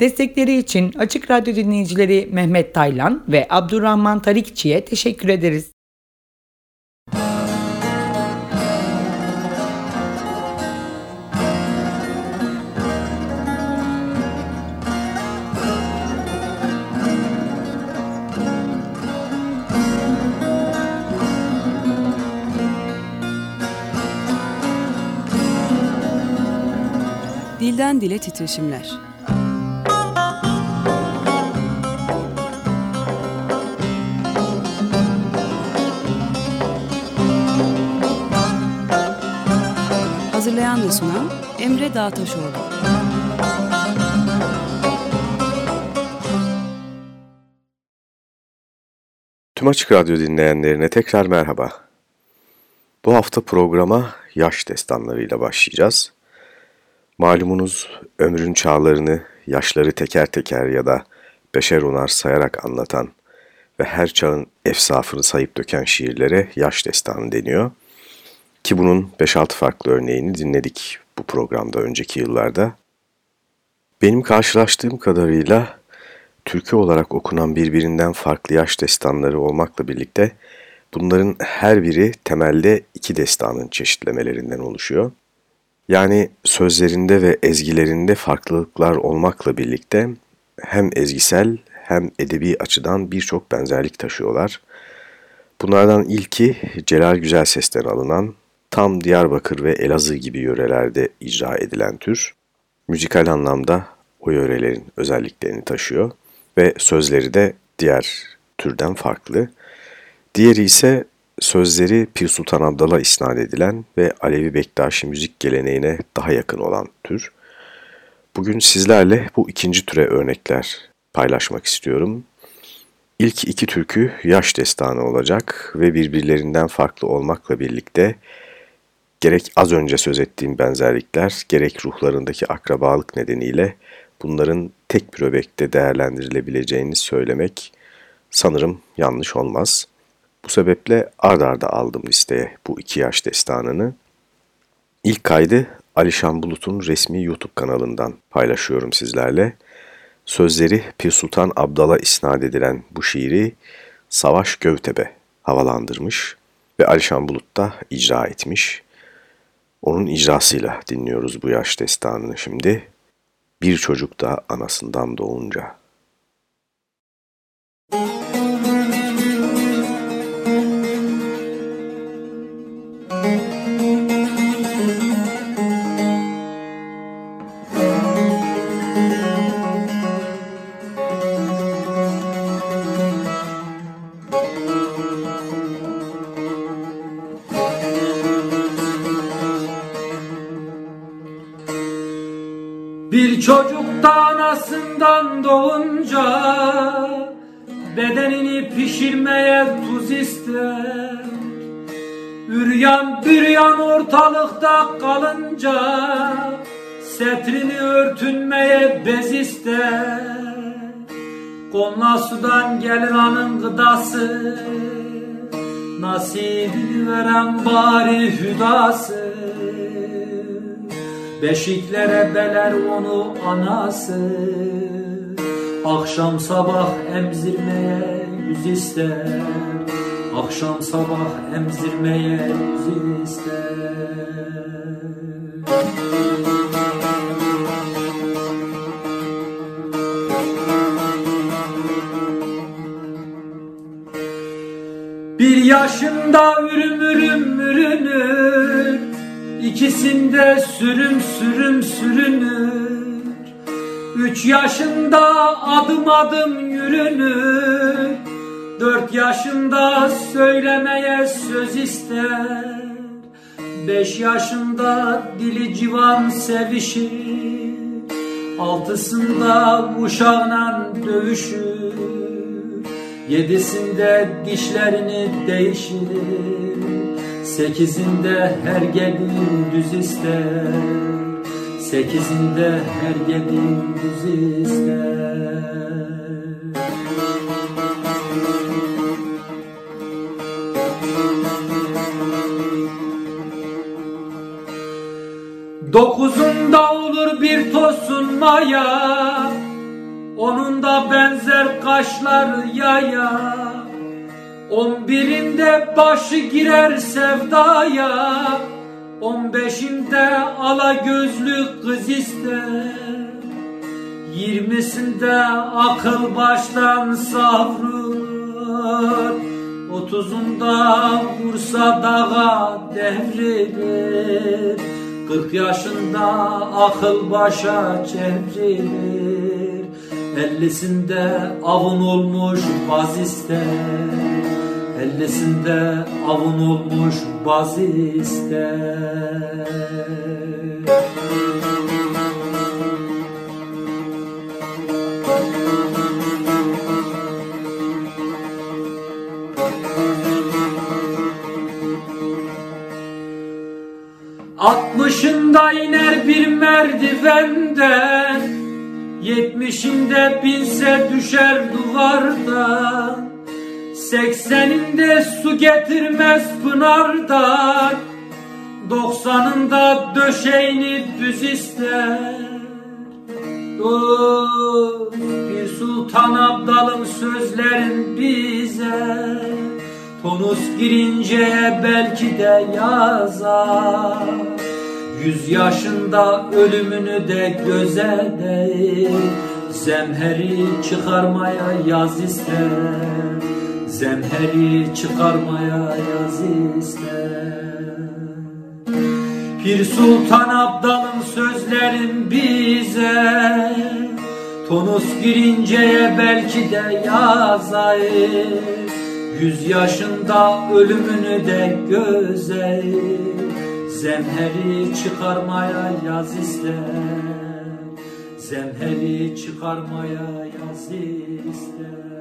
Destekleri için Açık Radyo dinleyicileri Mehmet Taylan ve Abdurrahman Tarikçi'ye teşekkür ederiz. Dilden Dile Titreşimler Hazırlayan ve sunan Emre Dağtaşoğlu Tüm Açık Radyo dinleyenlerine tekrar merhaba. Bu hafta programa yaş destanlarıyla başlayacağız. Malumunuz ömrün çağlarını, yaşları teker teker ya da beşer onar sayarak anlatan ve her çağın efsafını sayıp döken şiirlere yaş destanı deniyor. Ki bunun 5-6 farklı örneğini dinledik bu programda önceki yıllarda. Benim karşılaştığım kadarıyla türkü olarak okunan birbirinden farklı yaş destanları olmakla birlikte bunların her biri temelde iki destanın çeşitlemelerinden oluşuyor. Yani sözlerinde ve ezgilerinde farklılıklar olmakla birlikte hem ezgisel hem edebi açıdan birçok benzerlik taşıyorlar. Bunlardan ilki Celal Güzel Ses'ten alınan tam Diyarbakır ve Elazığ gibi yörelerde icra edilen tür, müzikal anlamda o yörelerin özelliklerini taşıyor ve sözleri de diğer türden farklı. Diğeri ise sözleri Pir Sultan Abdal'a isnat edilen ve Alevi Bektaşi müzik geleneğine daha yakın olan tür. Bugün sizlerle bu ikinci türe örnekler paylaşmak istiyorum. İlk iki türkü yaş destanı olacak ve birbirlerinden farklı olmakla birlikte gerek az önce söz ettiğim benzerlikler, gerek ruhlarındaki akrabalık nedeniyle bunların tek bir öbekte değerlendirilebileceğini söylemek sanırım yanlış olmaz. Bu sebeple ard arda aldım listeye bu iki yaş destanını. İlk kaydı Alişan Bulut'un resmi YouTube kanalından paylaşıyorum sizlerle. Sözleri Pir Sultan Abdal'a isnat edilen bu şiiri Savaş Gövtebe havalandırmış ve Alişan Bulut da icra etmiş. Onun icrasıyla dinliyoruz bu yaş destanını şimdi. Bir çocuk da anasından doğunca. Müzik Bir çocuk da anasından doğunca Bedenini pişirmeye tuz ister. Üryan büryan ortalıkta kalınca Setrini örtünmeye bez ister. Konla sudan gelir anın gıdası Nasibini veren bari hüdası Beşiklere beler onu anası. Akşam sabah emzirmeye yüz ister. Akşam sabah emzirmeye yüz ister. Bir yaşında İkisinde sürüm sürüm sürünür. Üç yaşında adım adım yürünür. Dört yaşında söylemeye söz ister. Beş yaşında dili civan sevişir. Altısında uşağla dövüşür. Yedisinde dişlerini değişir Sekizinde her gelin düz ister. Sekizinde her gelin düz ister. Dokuzunda olur bir tosun maya Onun da benzer kaşları yaya On birinde başı girer sevdaya On beşinde ala gözlü kız ister. Yirmisinde akıl baştan savrur Otuzunda vursa dağa devrilir. Kırk yaşında akıl başa çevrilir Ellisinde avun olmuş baz ister Ellesinde avun olmuş baz ister Altmışında iner bir merdivenden Yetmişinde binse düşer duvardan Sekseninde su getirmez pınardan. Doksanında döşeğini düz ister. Dur bir sultan abdalım sözlerin bize. Tonus girince belki de yazar. Yüz yaşında ölümünü de göze değil Zemheri çıkarmaya yaz ister Zemheri çıkarmaya yaz ister. Pir Sultan Abdal'ın sözlerin bize Tonus girinceye belki de yazayım Yüz yaşında ölümünü de göze Zemheri çıkarmaya yaz ister. Zemheri çıkarmaya yaz ister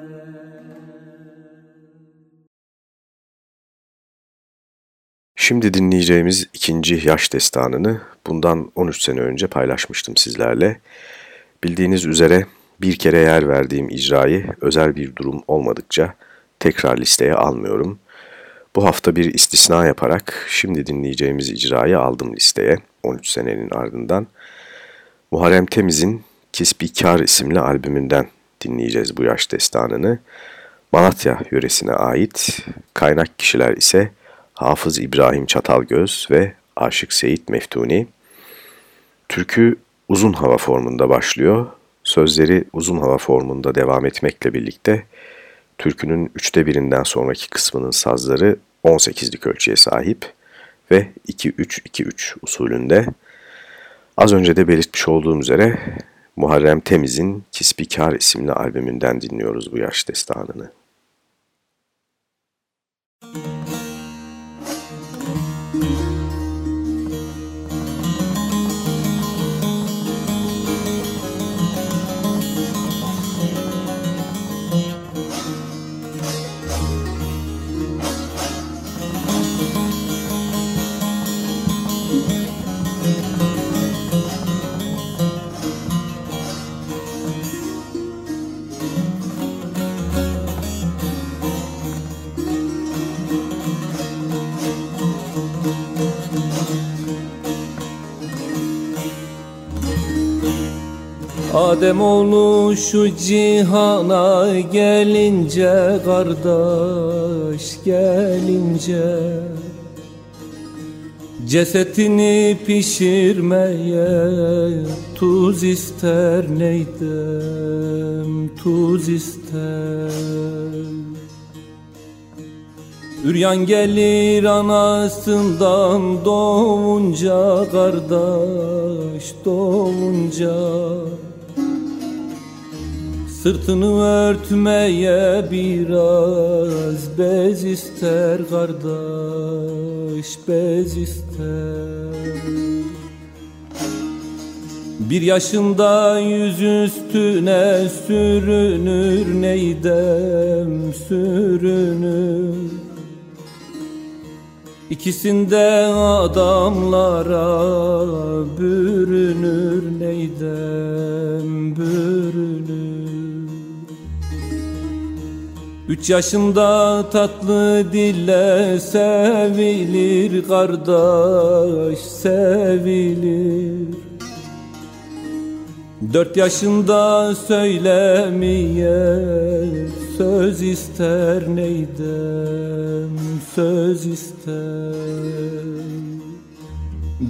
Şimdi dinleyeceğimiz ikinci yaş destanını bundan 13 sene önce paylaşmıştım sizlerle. Bildiğiniz üzere bir kere yer verdiğim icrayı özel bir durum olmadıkça tekrar listeye almıyorum. Bu hafta bir istisna yaparak şimdi dinleyeceğimiz icrayı aldım listeye 13 senenin ardından. Muharrem Temiz'in Kisbikar isimli albümünden dinleyeceğiz bu yaş destanını. Malatya yöresine ait kaynak kişiler ise Hafız İbrahim Çatalgöz ve Aşık Seyit Meftuni. Türkü uzun hava formunda başlıyor. Sözleri uzun hava formunda devam etmekle birlikte türkünün üçte birinden sonraki kısmının sazları 18'lik ölçüye sahip ve 2-3-2-3 usulünde. Az önce de belirtmiş olduğum üzere Muharrem Temiz'in Kisbikar isimli albümünden dinliyoruz bu yaş destanını. Adem oğlu şu cihana gelince kardeş gelince Cesetini pişirmeye tuz ister neydem tuz ister. Üryan gelir anasından doğunca kardeş doğunca Sırtını örtmeye biraz bez ister kardeş bez ister. Bir yaşında yüz üstüne sürünür neydem sürünür. İkisinde adamlara bürünür neydem bürünür Üç yaşında tatlı dille sevilir kardeş sevilir. Dört yaşında söylemeye söz ister neydem söz ister?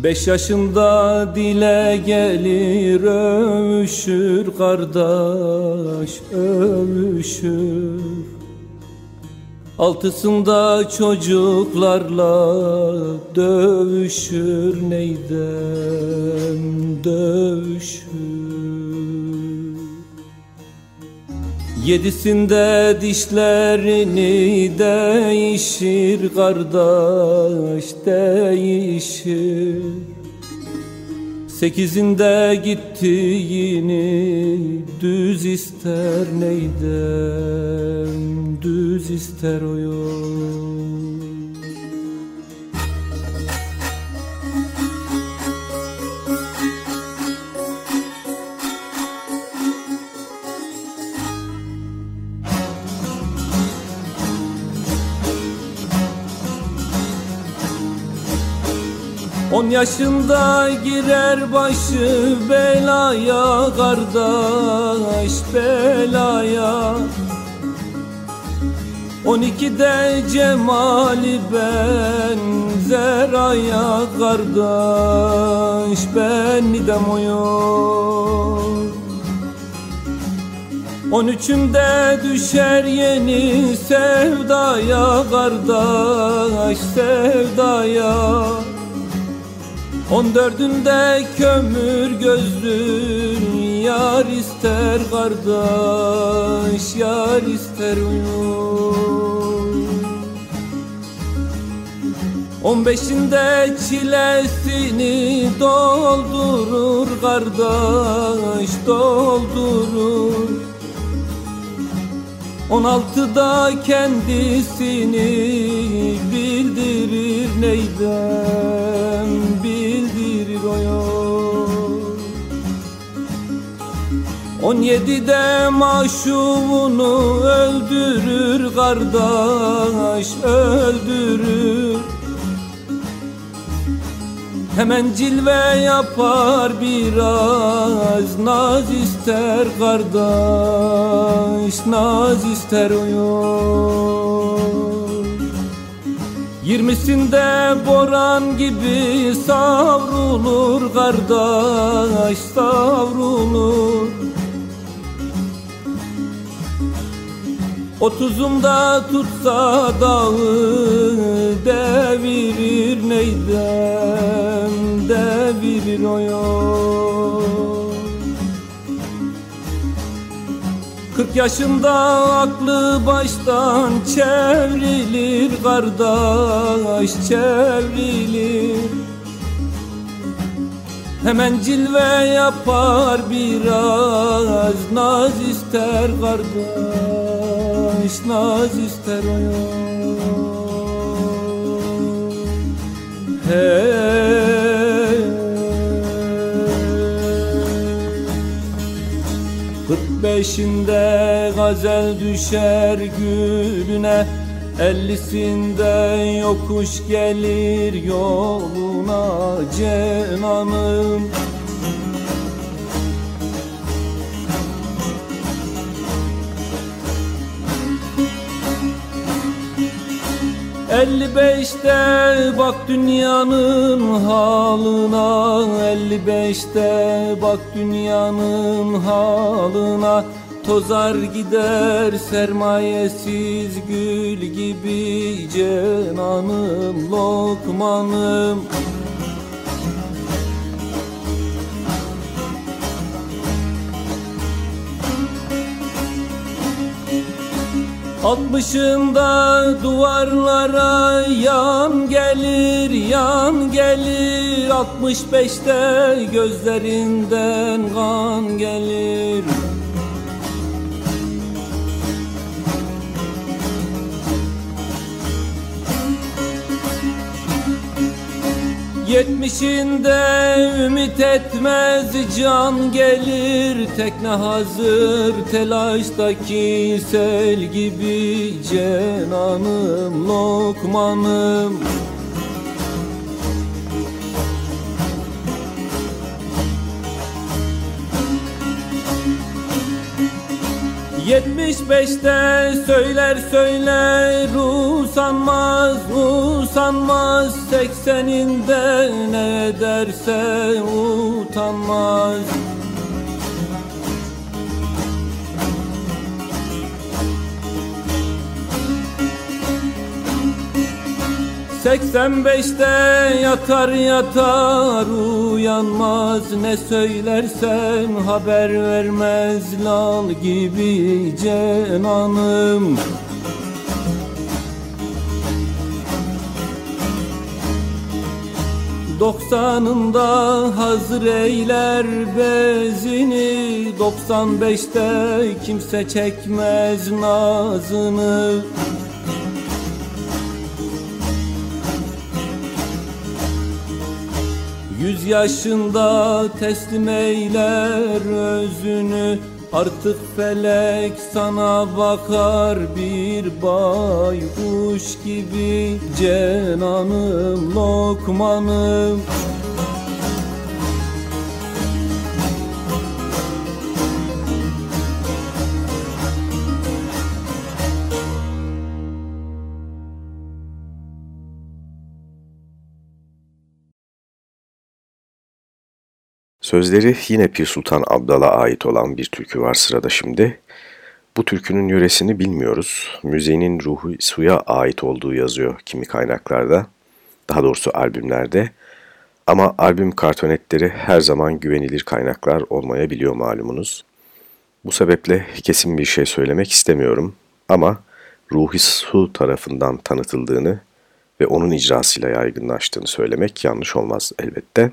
Beş yaşında dile gelir övüşür kardeş övüşür Altısında çocuklarla dövüşür neydem dövüşür. Yedisinde dişlerini değişir kardeş değişir Sekizinde gittiğini düz ister neydem düz ister o yol On yaşında girer başı belaya kardeş belaya. On ikide cemali benzer aya kardeş ben nidem oyun. On üçünde düşer yeni sevdaya kardeş sevdaya On dördünde kömür gözlün Yar ister kardeş Yar ister uyum On beşinde çilesini doldurur kardeş doldurur. On altıda kendisini bildirir neydem 17'de maşumunu öldürür kardeş öldürür. Hemen cilve yapar biraz Naz ister kardeş Naz ister uyur. Yirmisinde boran gibi savrulur kardeş savrulur. Otuzumda tutsa dağı devirir neydem devirir o yol. Kırk yaşında aklı baştan çevrilir kardeş çevrilir. Hemen cilve yapar biraz naz ister kardeş naz ister o yol Hey. Kırk beşinde gazel düşer gülüne Ellisinde yokuş gelir yoluna cenanım Elli beşte bak dünyanın halına Elli beşte bak dünyanın halına Tozar gider sermayesiz gül gibi Cenanım lokmanım Altmışında duvarlara yan gelir, yan gelir. Altmış beşte gözlerinden kan gelir Yetmişinde ümit etmez can gelir. Tekne hazır telaştaki sel gibi. Cenanım lokmanım Yetmiş beşte söyler söyler usanmaz usanmaz. Sekseninde ne derse utanmaz Seksen beşte yatar yatar uyanmaz. Ne söylersem haber vermez. Lal gibi cenanım Doksanında hazır eyler bezini. Doksan beşte kimse çekmez nazını Yüz yaşında teslim eyler özünü. Artık felek sana bakar bir baykuş gibi. Cenanım lokmanım Sözleri yine Pir Sultan Abdal'a ait olan bir türkü var sırada şimdi. Bu türkünün yöresini bilmiyoruz. Müziğinin ruhu suya ait olduğu yazıyor kimi kaynaklarda. Daha doğrusu albümlerde. Ama albüm kartonetleri her zaman güvenilir kaynaklar olmayabiliyor malumunuz. Bu sebeple kesin bir şey söylemek istemiyorum. Ama Ruhi Su tarafından tanıtıldığını ve onun icrasıyla yaygınlaştığını söylemek yanlış olmaz elbette.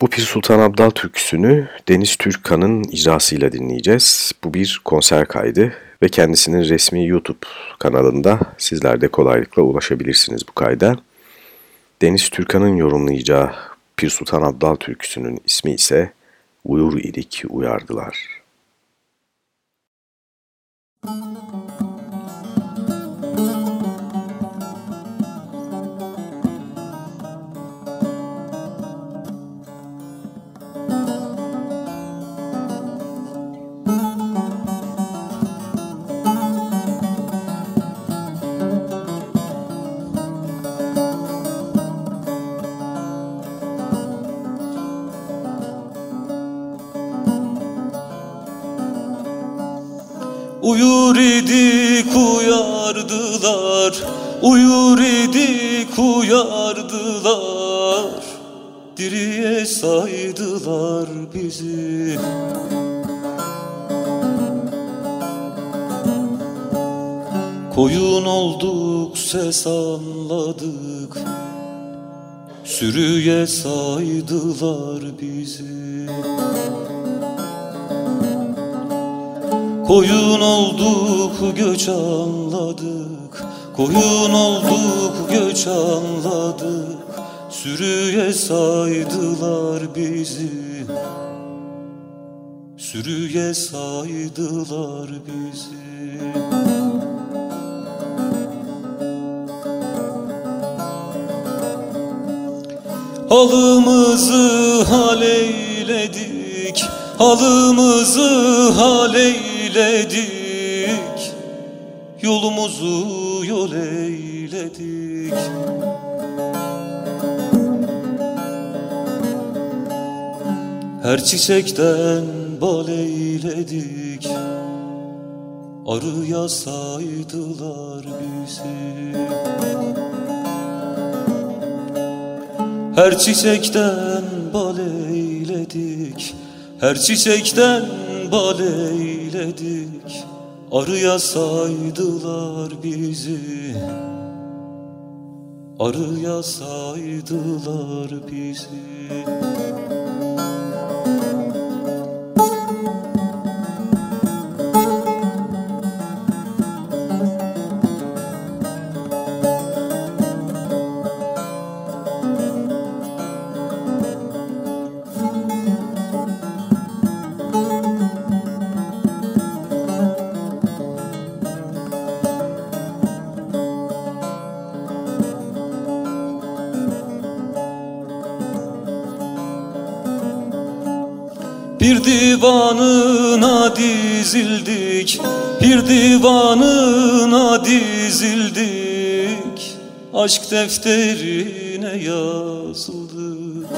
Bu Pir Sultan Abdal türküsünü Deniz Türkan'ın icrasıyla dinleyeceğiz. Bu bir konser kaydı ve kendisinin resmi YouTube kanalında sizler de kolaylıkla ulaşabilirsiniz bu kayda. Deniz Türkan'ın yorumlayacağı Pir Sultan Abdal türküsünün ismi ise Uyur idik uyardılar. Müzik Uyur idik uyardılar Uyur idik uyardılar Diriye saydılar bizi. Koyun olduk ses anladık. Sürüye saydılar bizi Koyun olduk göç anladık. Koyun olduk göç anladık. Sürüye saydılar bizi. Sürüye saydılar bizi. Halımızı hal eyledik. Halımızı hal eyledik Yolumuzu yol eyledik. Her çiçekten bal eyledik Arıya saydılar bizi. Her çiçekten bal eyledik Her çiçekten bal eyledik Arıya saydılar bizi. Arıya saydılar bizi divanına dizildik Bir divanına dizildik. Aşk defterine yazıldık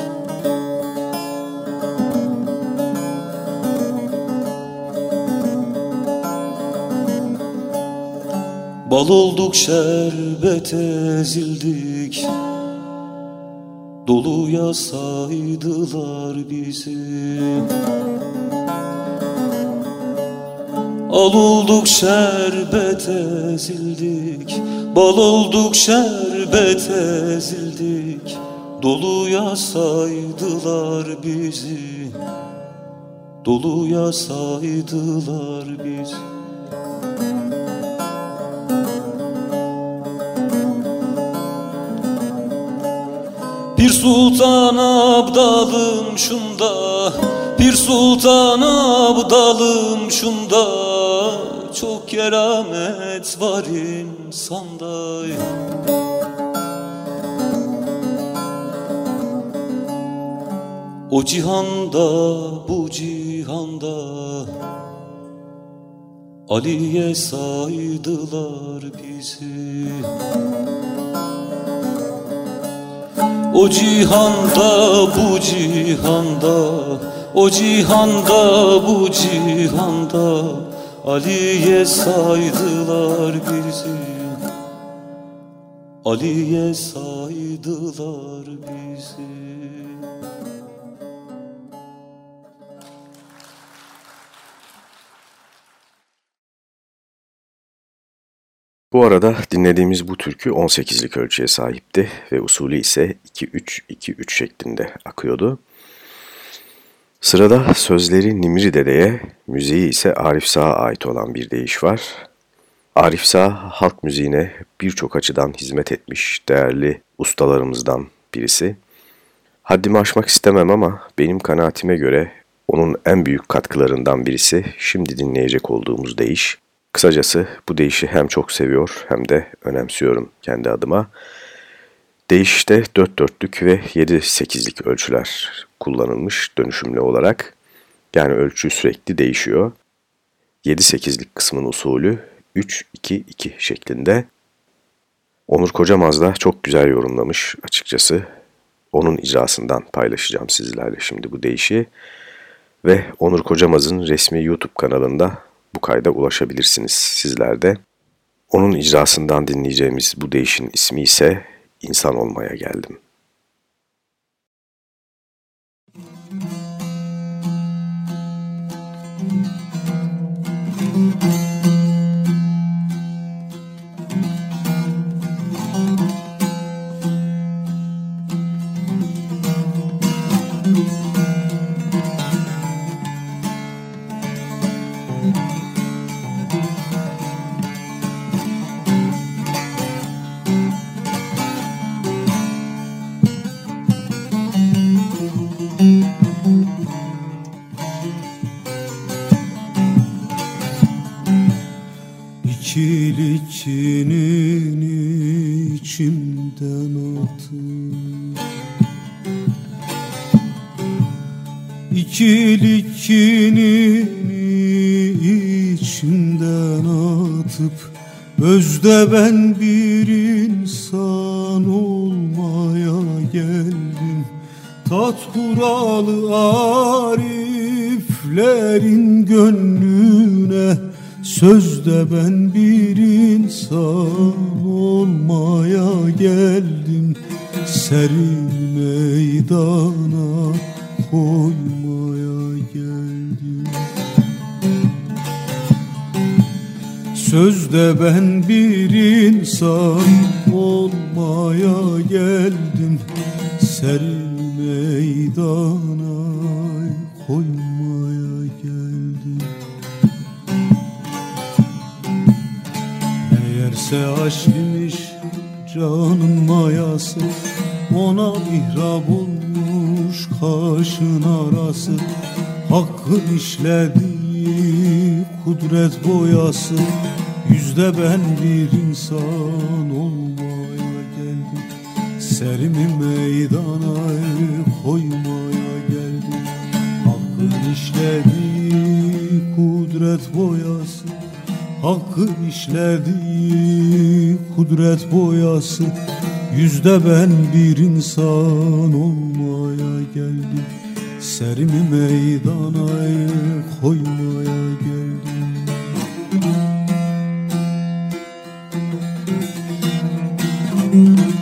Bal olduk şerbet ezildik Doluya saydılar bizi. Al olduk şerbet ezildik Bal olduk şerbet ezildik. Doluya saydılar bizi Doluya saydılar bizi Bir sultan abdalım şunda Bir sultan abdalım şunda. Çok keramet var insanda. O cihanda bu cihanda Ali'ye saydılar bizi O cihanda bu cihanda. O cihanda bu cihanda. Ali'ye saydılar bizi. Ali'ye saydılar bizi Bu arada dinlediğimiz bu türkü 18'lik ölçüye sahipti ve usulü ise 2-3-2-3 şeklinde akıyordu. Sırada sözleri Nimri Dede'ye, müziği ise Arif Sağ'a ait olan bir deyiş var. Arif Sağ halk müziğine birçok açıdan hizmet etmiş değerli ustalarımızdan birisi. Haddimi aşmak istemem ama benim kanaatime göre onun en büyük katkılarından birisi şimdi dinleyecek olduğumuz deyiş. Kısacası bu deyişi hem çok seviyor hem de önemsiyorum kendi adıma. Değişte 4 dörtlük ve 7-8'lik ölçüler kullanılmış dönüşümlü olarak. Yani ölçü sürekli değişiyor. 7-8'lik kısmın usulü 3-2-2 şeklinde. Onur Kocamaz da çok güzel yorumlamış açıkçası. Onun icrasından paylaşacağım sizlerle şimdi bu deyişi. Ve Onur Kocamaz'ın resmi YouTube kanalında bu kayda ulaşabilirsiniz sizler de. Onun icrasından dinleyeceğimiz bu değişin ismi ise İnsan Olmaya Geldim. Müzik İkilikinin içimden atıp İkilikinin içimden atıp Özde ben bir insan olmaya geldim. Tat huralı ariflerin gönlüne Sözde ben bir insan olmaya geldim. Serin meydana koymaya geldim. Sözde ben bir insan olmaya geldim. Serin meydana Meğerse aşk imiş canın mayası Ona mihrab olmuş kaşın arası. Hakkın işlediği kudret boyası Yüzde ben bir insan olmaya geldim. Serimi meydana koymaya geldim. Hakkın işlediği kudret boyası Hakkın işlediği kudret boyası. Yüzde ben bir insan olmaya geldim Serimi meydana koymaya geldim Bütün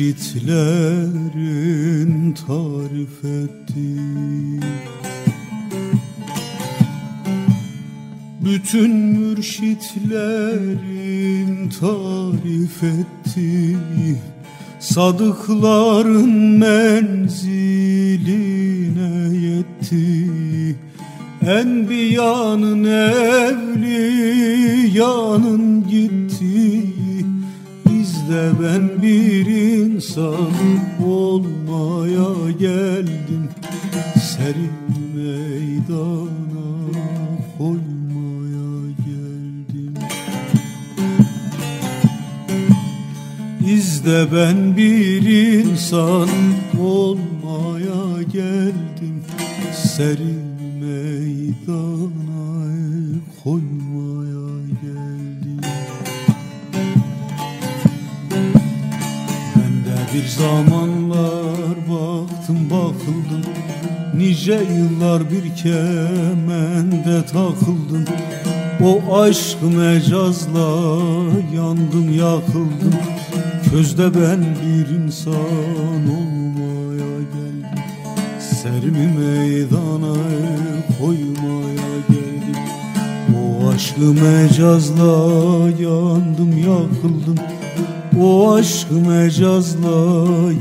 mürşitlerin tarif ettiği Bütün mürşitlerin tarif ettiği Sadıkların menziline yetti. Enbiyanın evliyanın gitti Bizde ben bir insan olmaya geldim. Serin meydana koymaya geldim. İzde ben bir insan olmaya geldim. Serin meydana koymaya bir zamanlar baktım bakıldım. Nice yıllar bir kemende takıldım. O aşk mecazla yandım yakıldım. Közde ben bir insan olmaya geldim. Serimi meydana koymaya geldim. O aşkı mecazla yandım yakıldım O aşkı mecazla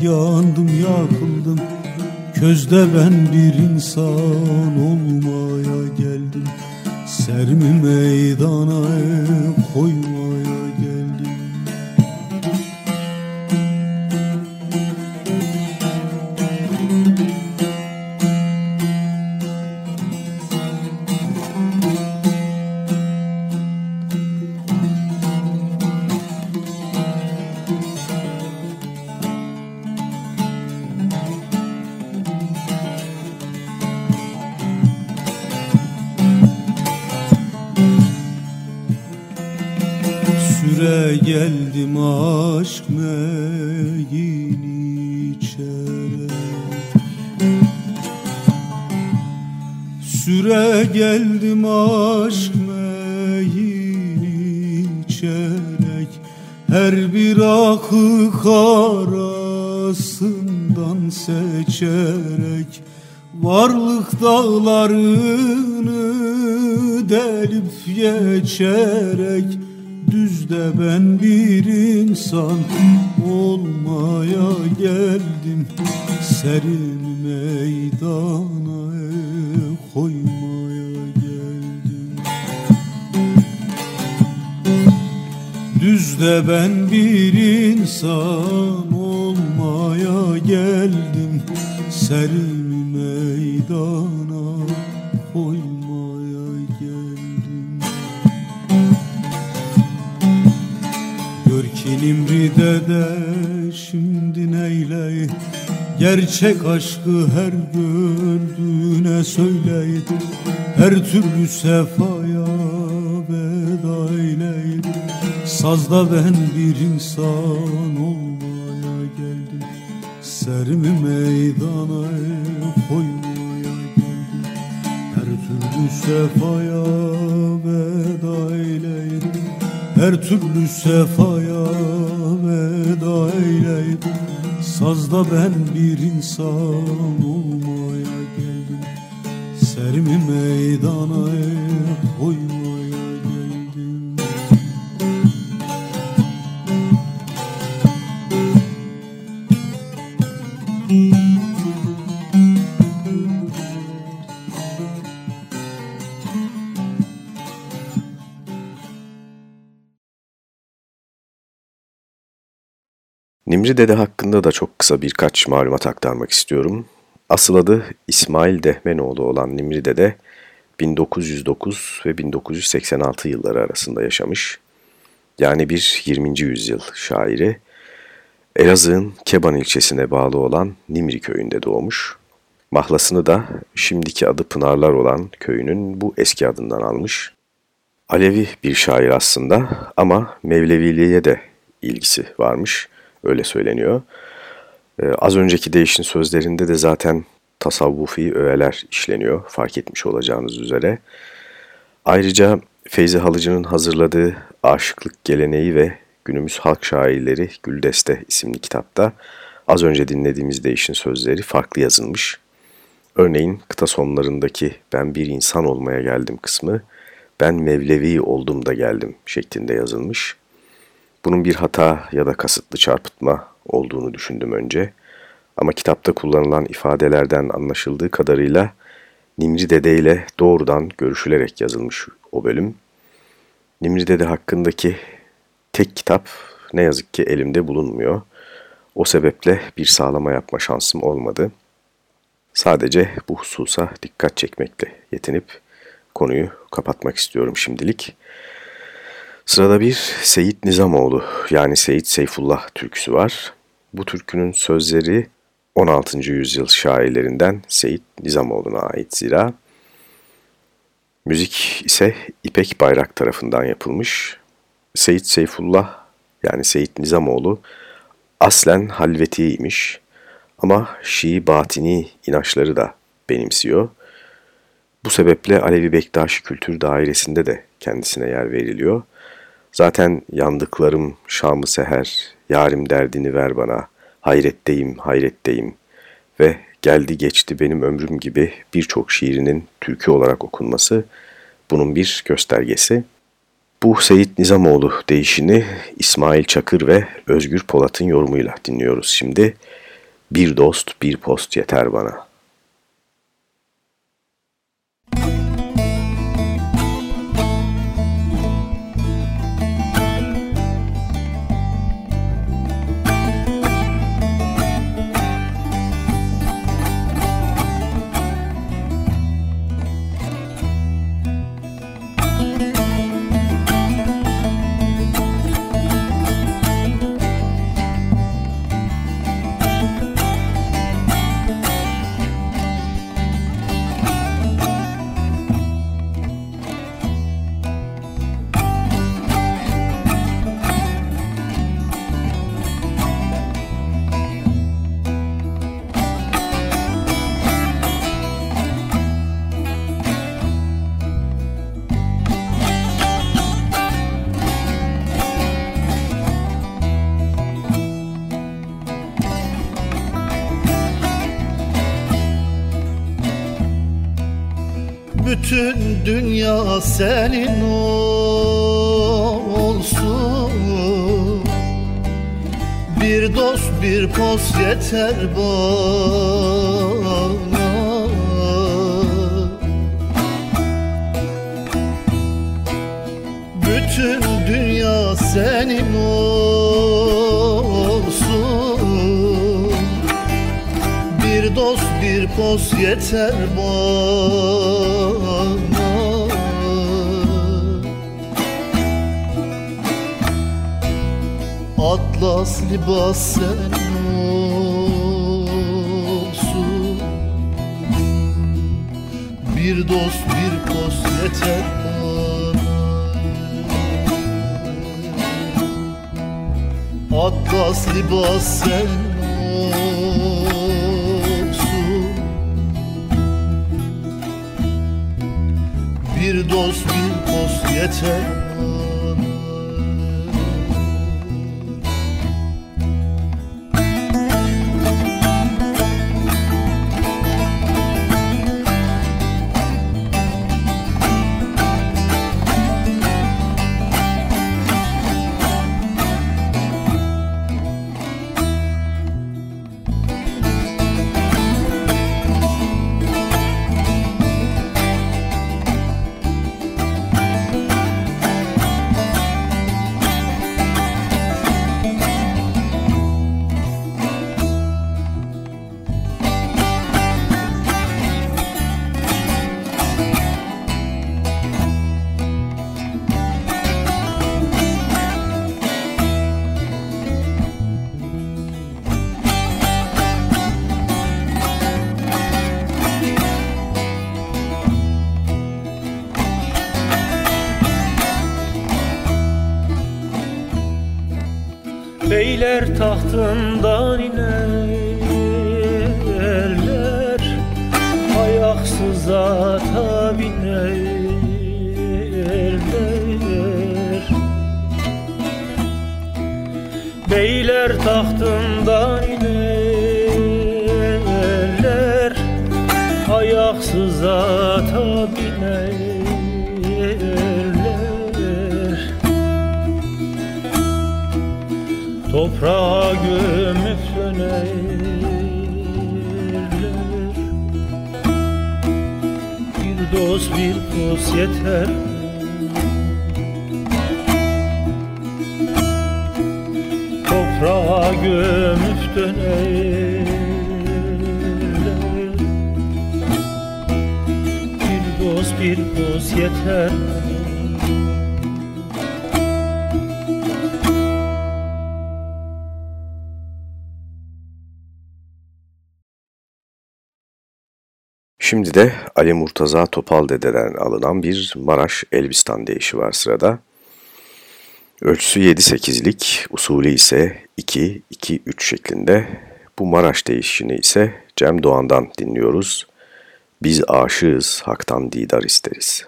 yandım yakıldım Közde ben bir insan olmaya geldim. Serimi meydana koymaya geldim aşk meyini içerek Süre geldim aşk meyini içerek. Her bir akık arasından seçerek. Varlık dağlarını delip geçerek Düzde ben bir insan olmaya geldim. Serin meydana koymaya geldim. Düzde ben bir insan olmaya geldim. Serin meydana koymaya Gör ki Nimri'de de şimdi neyle Gerçek aşkı her gördüğüne söyleyin Her türlü sefaya veda eyleyin Sazda ben bir insan olmaya geldim. Serimi meydana koymaya geldim. Her türlü sefaya veda eyleyin Her türlü sefaya veda eyleyin Sazda ben bir insan olmaya geldim. Serimi meydana koymaya Nimri Dede hakkında da çok kısa birkaç malumat aktarmak istiyorum. Asıl adı İsmail Dehmenoğlu olan Nimri Dede 1909 ve 1986 yılları arasında yaşamış. Yani bir 20. yüzyıl şairi. Elazığ'ın Keban ilçesine bağlı olan Nimri köyünde doğmuş. Mahlasını da şimdiki adı Pınarlar olan köyünün bu eski adından almış. Alevi bir şair aslında ama Mevleviliğe de ilgisi varmış. Öyle söyleniyor. Ee, az önceki değişin sözlerinde de zaten tasavvufi öğeler işleniyor fark etmiş olacağınız üzere. Ayrıca Feyzi Halıcı'nın hazırladığı Aşıklık Geleneği ve Günümüz Halk Şairleri Güldeste isimli kitapta az önce dinlediğimiz değişin sözleri farklı yazılmış. Örneğin kıta sonlarındaki ben bir insan olmaya geldim kısmı ben Mevlevi oldum da geldim şeklinde yazılmış. Bunun bir hata ya da kasıtlı çarpıtma olduğunu düşündüm önce. Ama kitapta kullanılan ifadelerden anlaşıldığı kadarıyla Nimri Dede ile doğrudan görüşülerek yazılmış o bölüm. Nimri Dede hakkındaki tek kitap ne yazık ki elimde bulunmuyor. O sebeple bir sağlama yapma şansım olmadı. Sadece bu hususa dikkat çekmekle yetinip konuyu kapatmak istiyorum şimdilik. Sırada bir Seyit Nizamoğlu yani Seyit Seyfullah türküsü var. Bu türkünün sözleri 16. yüzyıl şairlerinden Seyit Nizamoğlu'na ait zira. Müzik ise İpek Bayrak tarafından yapılmış. Seyit Seyfullah yani Seyit Nizamoğlu aslen halvetiymiş ama Şii batini inançları da benimsiyor. Bu sebeple Alevi Bektaşi Kültür Dairesi'nde de kendisine yer veriliyor. Zaten yandıklarım Şam'ı seher, yarim derdini ver bana, hayretteyim, hayretteyim ve geldi geçti benim ömrüm gibi birçok şiirinin türkü olarak okunması bunun bir göstergesi. Bu Seyit Nizamoğlu değişini İsmail Çakır ve Özgür Polat'ın yorumuyla dinliyoruz şimdi. Bir dost bir post yeter bana.'' Dünya senin olsun. Bir dost bir poz yeter bana. Bütün dünya senin olsun. Bir dost bir poz yeter bana Atlas libas sen olsun. Bir dost bir post yeter bana. Atlas libas sen olsun. Bir dost bir post yeter Beyler tahtından inerler Ayaksız ata binerler Beyler tahtından Toprağa gömüp sönerler Bir dost bir dost yeter. Toprağa gömüp dönerler. Bir dost bir dost yeter Şimdi de Ali Murtaza Topal Dede'den alınan bir Maraş Elbistan deyişi var sırada. Ölçüsü 7-8'lik, usulü ise 2-2-3 şeklinde. Bu Maraş değişini ise Cem Doğan'dan dinliyoruz. Biz aşığız, haktan didar isteriz.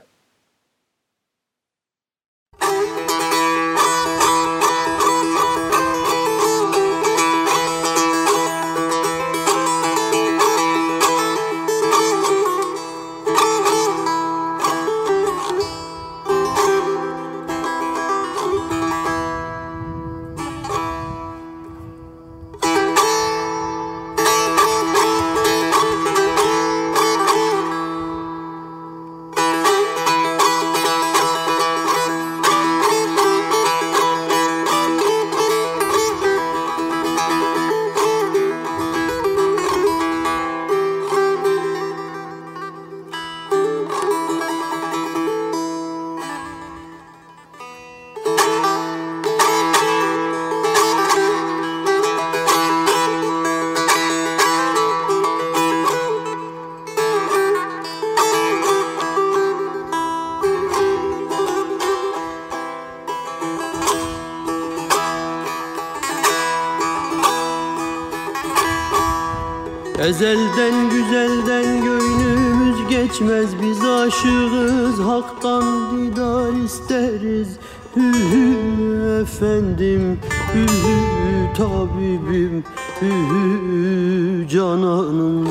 Ezelden güzelden gönlümüz geçmez. Biz aşığız haktan didar isteriz. Hü hü efendim hü hü tabibim Hü hü cananım.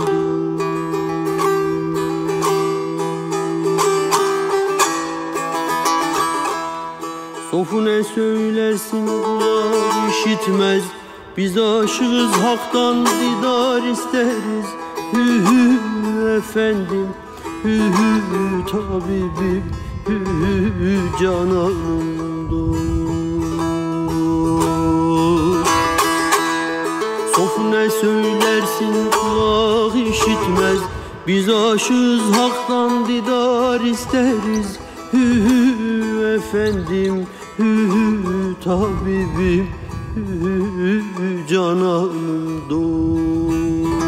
Sofu ne söylersin kulak işitmez. Biz aşığız haktan didar isteriz Hü hü efendim Hü hü tabibim Hü hü cananım dost Sofu ne söylersin kulak işitmez. Biz aşığız haktan didar isteriz. Hü hü efendim Hü hü tabibim cananım dost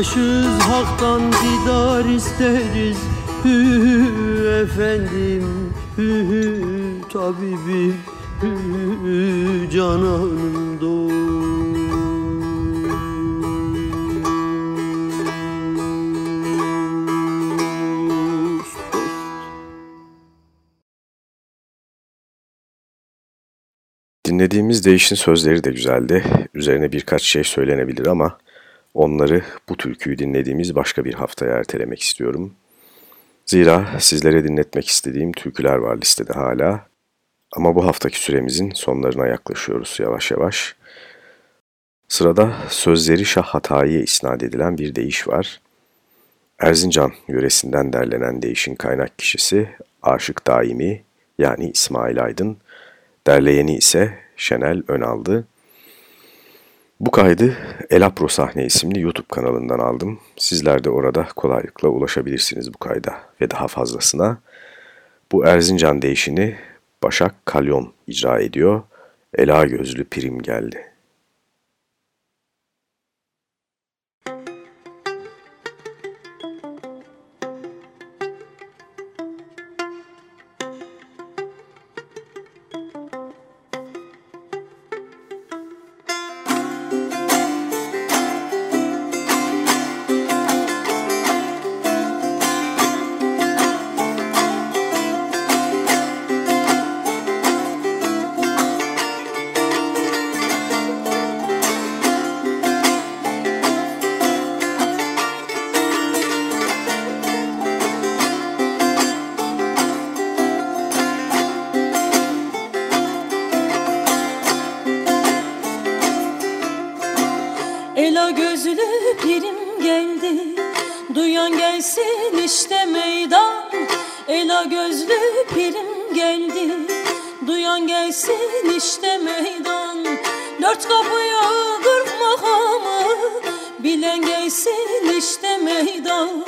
Aşığız haktan didar isteriz Hü efendim hü tabibim hü cananım dost Dinlediğimiz değişin sözleri de güzeldi. Üzerine birkaç şey söylenebilir ama onları bu türküyü dinlediğimiz başka bir haftaya ertelemek istiyorum. Zira sizlere dinletmek istediğim türküler var listede hala. Ama bu haftaki süremizin sonlarına yaklaşıyoruz yavaş yavaş. Sırada sözleri Şah Hatayi'ye isnat edilen bir deyiş var. Erzincan yöresinden derlenen deyişin kaynak kişisi Aşık Daimi yani İsmail Aydın, derleyeni ise Şenel Önaldı. Bu kaydı Elapro Sahne isimli YouTube kanalından aldım. Sizler de orada kolaylıkla ulaşabilirsiniz bu kayda ve daha fazlasına. Bu Erzincan deyişini Başak Kalyon icra ediyor. Ela gözlü prim geldi. Meydan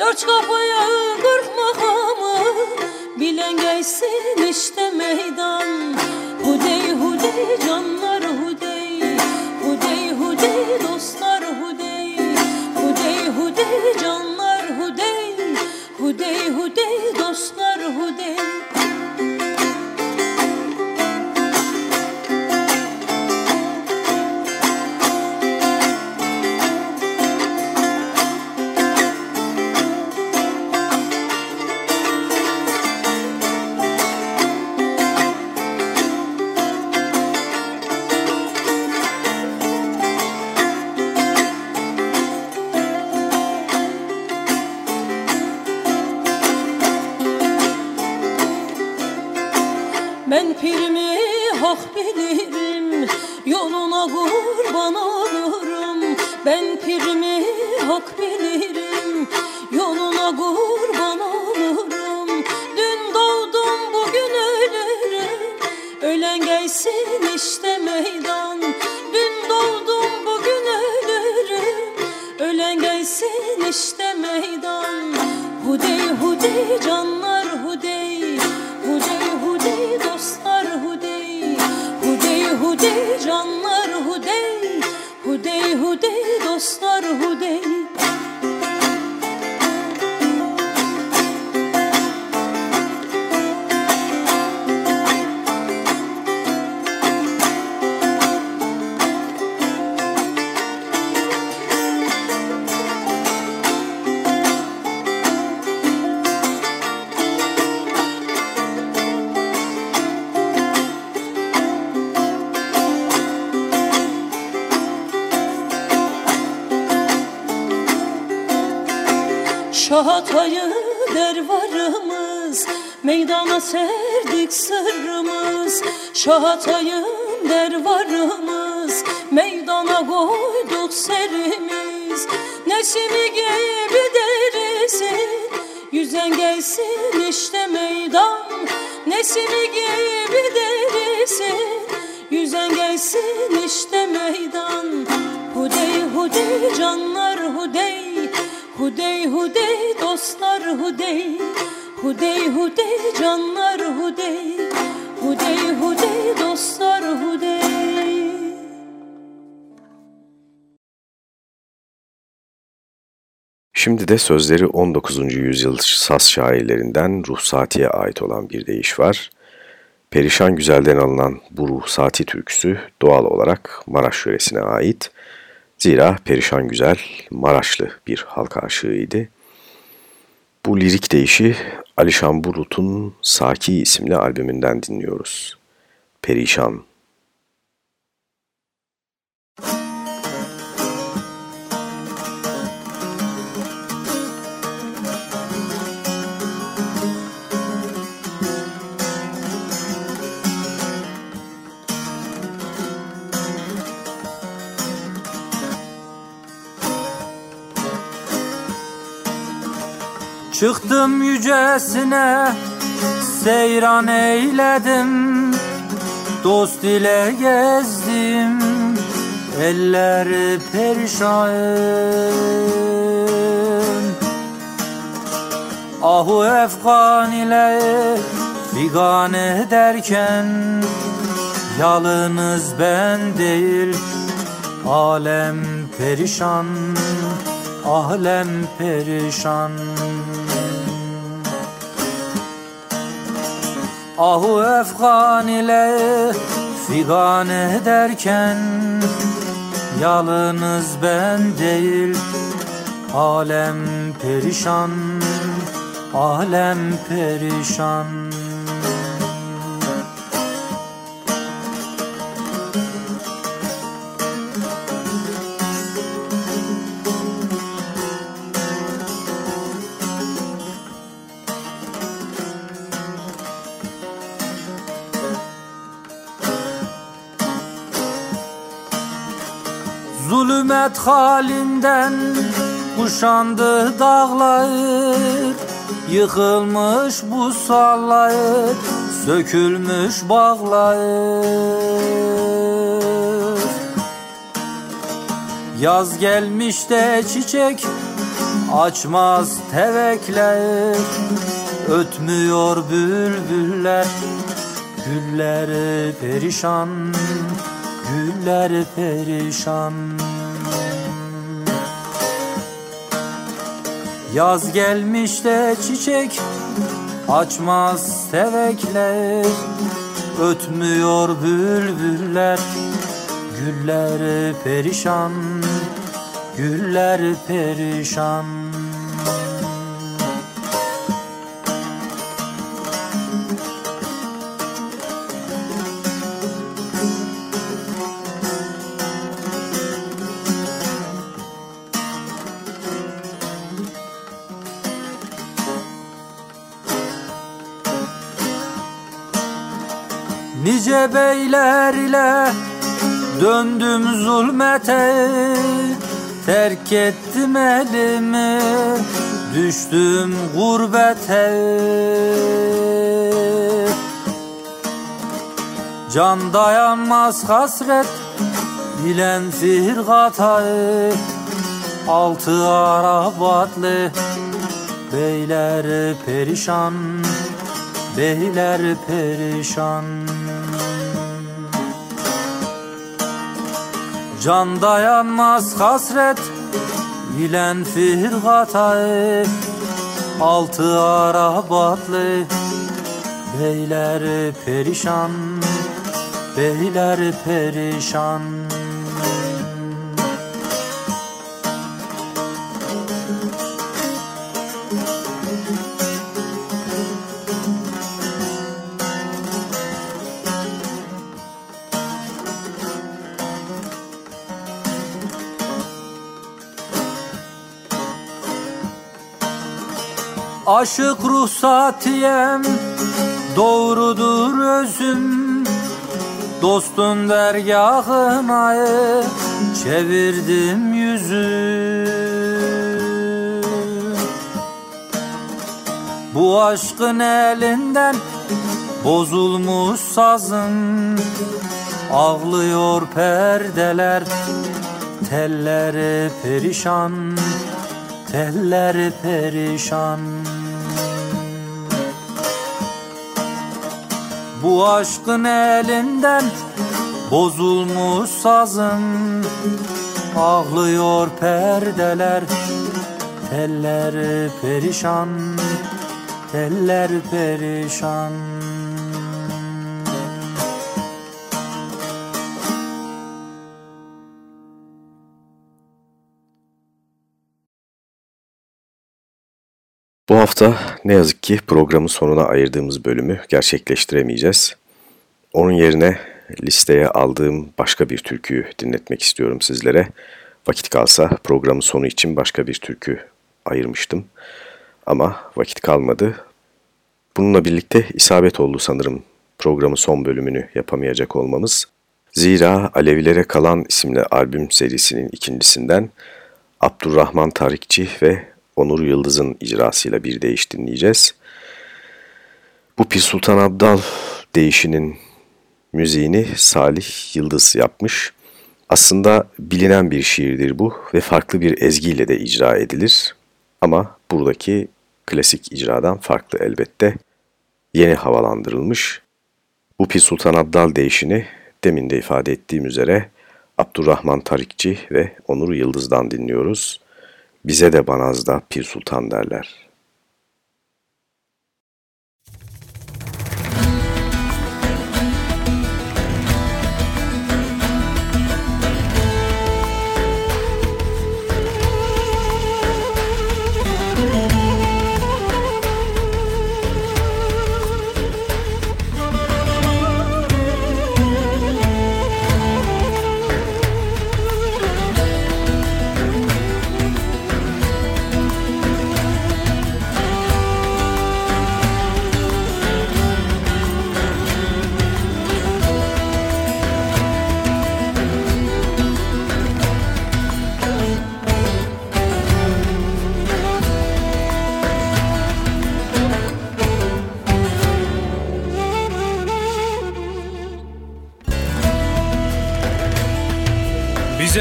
Dört kapıya kırk makamı Bilen gelsin işte meydan. Hudey hudey Şahatayı dervarımız Meydana serdik sırrımız. Şahatayın dervarımız Meydana koyduk serimiz. Nesimi gibi derisi Yüzen gelsin işte meydan. Nesimi gibi derisi Yüzen gelsin işte meydan. Hudey hudey hudey Hudey hudey dostlar hudey Hudey hudey canlar hudey Hudey hudey dostlar hudey Şimdi de sözleri 19. yüzyıl saz şairlerinden Ruhsati'ye ait olan bir deyiş var. Perişan Güzel'den alınan bu Ruhsati türküsü doğal olarak Maraş yöresine ait. Zira Perişan Güzel Maraşlı bir halk aşığıydı. Bu lirik deyişi Alişan Burut'un Saki isimli albümünden dinliyoruz. Perişan Çıktım yücesine seyran eyledim. Dost ile gezdim eller perişan. Ahu efgan ile figan ederken Yalınız ben değil alem perişan Alem perişan Ahu efgan ile figan ederken Yalınız ben değil Alem perişan Alem perişan halinden kuşandı dağlar Yıkılmış bu sallar Sökülmüş bağlar Yaz gelmiş de çiçek Açmaz tevekler Ötmüyor bülbüller Güller perişan Güller perişan Yaz gelmiş de çiçek Açmaz sevekler. Ötmüyor bülbüller Güller perişan Güller perişan Nice beyler ile döndüm zulmete Terk ettim elimi Düştüm gurbete. Can dayanmaz hasret Bilen firgatayı Altı arabatlı Beyler perişan Beyler perişan Can dayanmaz hasret Bilen firgatayı Altı arabatlı Beyler perişan Beyler perişan Aşık ruhsatiyem doğrudur özüm. Dostun dergahına çevirdim yüzü. Bu aşkın elinden bozulmuş sazım. Ağlıyor perdeler telleri perişan Telleri perişan Bu aşkın elinden bozulmuş sazım Ağlıyor perdeler. Teller perişan Teller perişan Bu hafta ne yazık ki programın sonuna ayırdığımız bölümü gerçekleştiremeyeceğiz. Onun yerine listeye aldığım başka bir türküyü dinletmek istiyorum sizlere. Vakit kalsa programın sonu için başka bir türkü ayırmıştım. Ama vakit kalmadı. Bununla birlikte isabet oldu sanırım programın son bölümünü yapamayacak olmamız. Zira Alevilere Kalan isimli albüm serisinin ikincisinden Abdurrahman Tarikçi ve Onur Yıldız'ın icrasıyla bir değiş dinleyeceğiz. Bu Pir Sultan Abdal değişinin müziğini Salih Yıldız yapmış. Aslında bilinen bir şiirdir bu ve farklı bir ezgiyle de icra edilir. Ama buradaki klasik icradan farklı elbette. Yeni havalandırılmış. Bu Pir Sultan Abdal değişini demin de ifade ettiğim üzere Abdurrahman Tarikçi ve Onur Yıldız'dan dinliyoruz. Bize de Banaz'da Pir Sultan derler.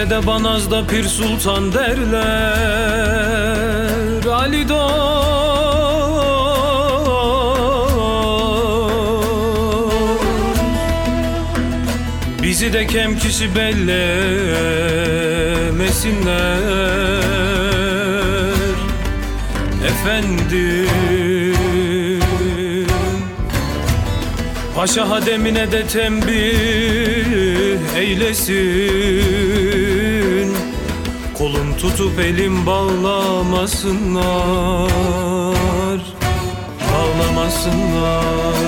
Bize de Banaz'da Pir Sultan derler. Ali Bizi de kem kişi bellemesinler. Efendim Paşa hademine de tembih eylesin. Kolum tutup elim bağlamasınlar Bağlamasınlar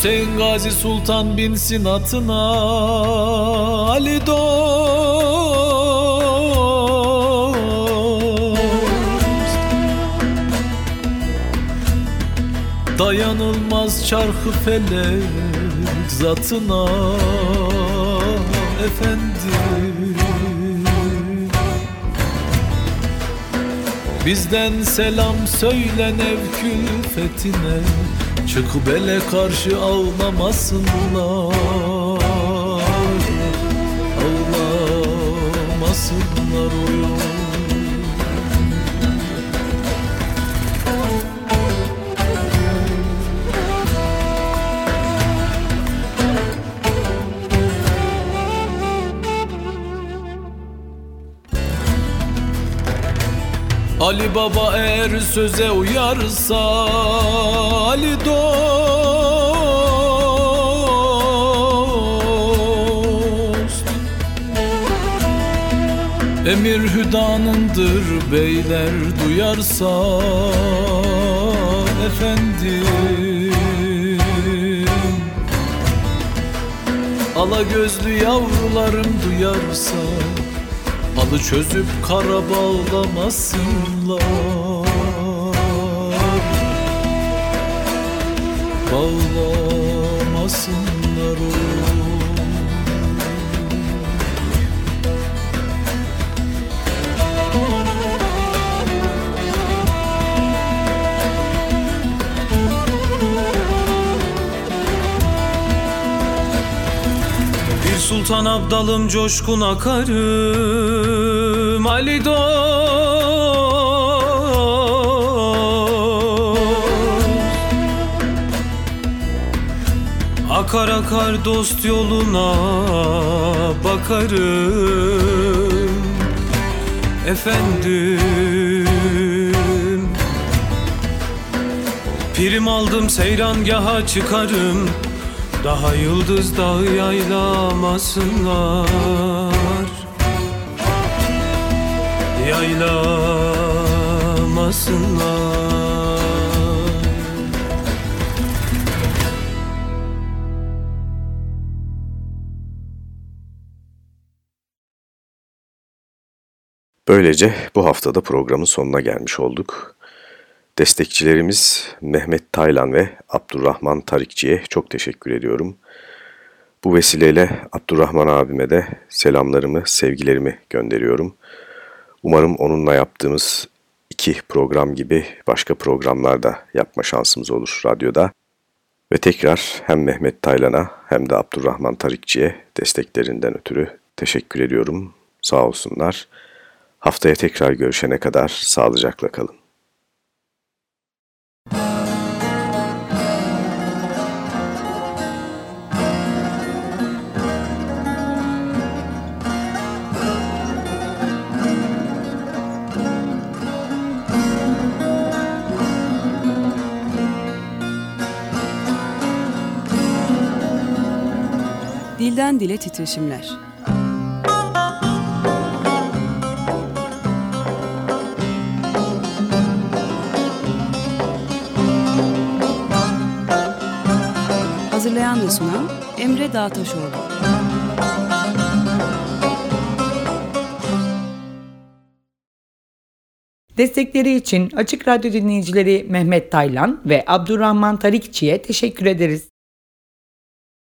Hüseyin Gazi Sultan binsin atına Ali dost Dayanılmaz çarkı felek zatına efendim Bizden selam söyle Nevkül Fetine. Çık bele karşı ağlamasınlar Ali Baba eğer söze uyarsa Ali dost Emir hüdanındır beyler duyarsa efendim. Ala gözlü yavrularım duyarsa Alı çözüp kara bağlamasınlar. Bağlamasınlar o sultan abdalım coşkun akarım. Ali Akar akar dost yoluna bakarım. Efendim Pirim aldım seyrangaha çıkarım daha yıldız dağı yaylamasınlar Yaylamasınlar Böylece bu haftada programın sonuna gelmiş olduk. Destekçilerimiz Mehmet Taylan ve Abdurrahman Tarikçi'ye çok teşekkür ediyorum. Bu vesileyle Abdurrahman abime de selamlarımı, sevgilerimi gönderiyorum. Umarım onunla yaptığımız iki program gibi başka programlarda yapma şansımız olur radyoda. Ve tekrar hem Mehmet Taylan'a hem de Abdurrahman Tarikçi'ye desteklerinden ötürü teşekkür ediyorum. Sağ olsunlar. Haftaya tekrar görüşene kadar sağlıcakla kalın. Dilden dile titreşimler. Hazırlayan ve sunan Emre Dağtaşoğlu. Destekleri için Açık Radyo dinleyicileri Mehmet Taylan ve Abdurrahman Tarikçi'ye teşekkür ederiz.